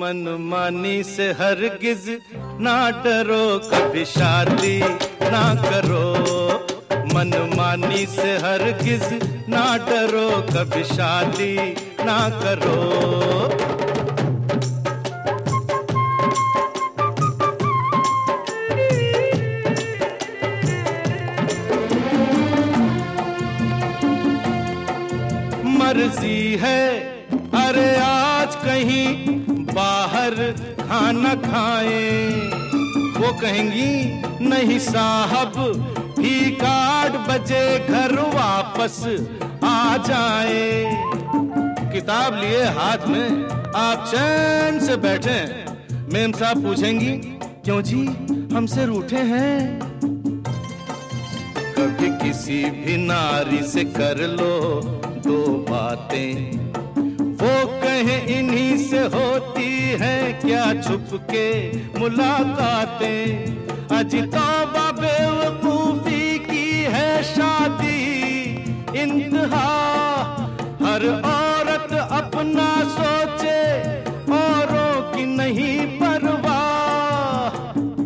मनमानी से हर हरगिज ना डरो कभी शादी ना करो। मनमानी से हर हरगिज ना डरो कभी शादी ना करो। मर्ज़ी है, अरे कहीं बाहर खाना खाए। वो कहेंगी, नहीं साहब ठीक आठ बजे घर वापस आ जाए। किताब लिए हाथ में, आप चैन से बैठे मेम साहब पूछेंगी, क्यों जी हमसे रूठे हैं? कभी किसी भी नारी से कर लो दो बातें। होती है क्या छुप के मुलाकातें? अजिता बेवकूफ़ी की है शादी। इंतहा, हर औरत अपना सोचे, औरों की नहीं परवाह।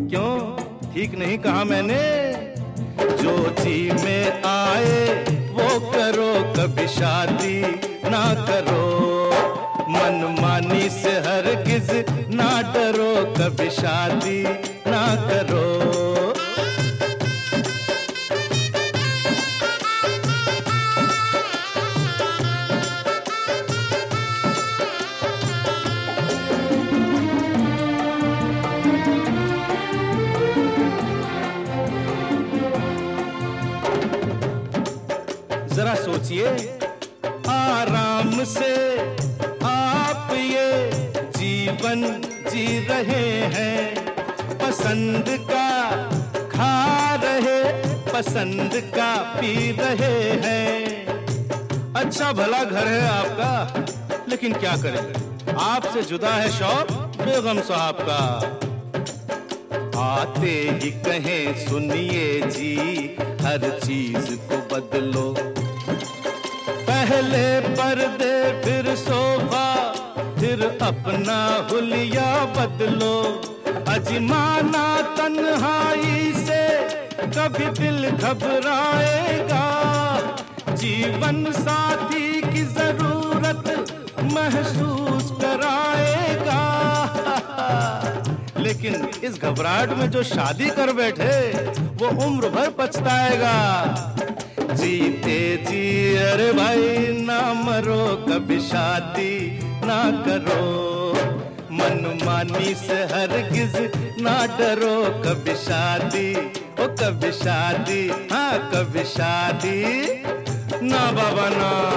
क्यों? ठीक नहीं कहा मैंने। जो जी में आए से हर किस ना डरो कभी शादी ना करो। जरा सोचिए आराम से जीवन जी रहे हैं। पसंद का खा रहे, पसंद का पी रहे हैं। अच्छा भला घर है आपका, लेकिन क्या करें? आपसे जुदा है शौक, बेगम साहब का। आते ही कहें, सुनिए जी, हर चीज़ को बदलो। पहले पर्दे, फिर सोफा फिर अपना हुलिया बदलो। अजमाना तन्हाई से कभी दिल घबराएगा। जीवन साथी की ज़रूरत महसूस कराएगा। लेकिन इस घबराहट में जो शादी कर बैठे, वो उम्र भर पछताएगा। जीते जी अरे भाई ना मरो कभी शादी। ना करो। मनमानी से हर हरगिज ना डरो। कभी शादी, ओ कभी शादी हाँ कभी शादी। ना बाबा, ना।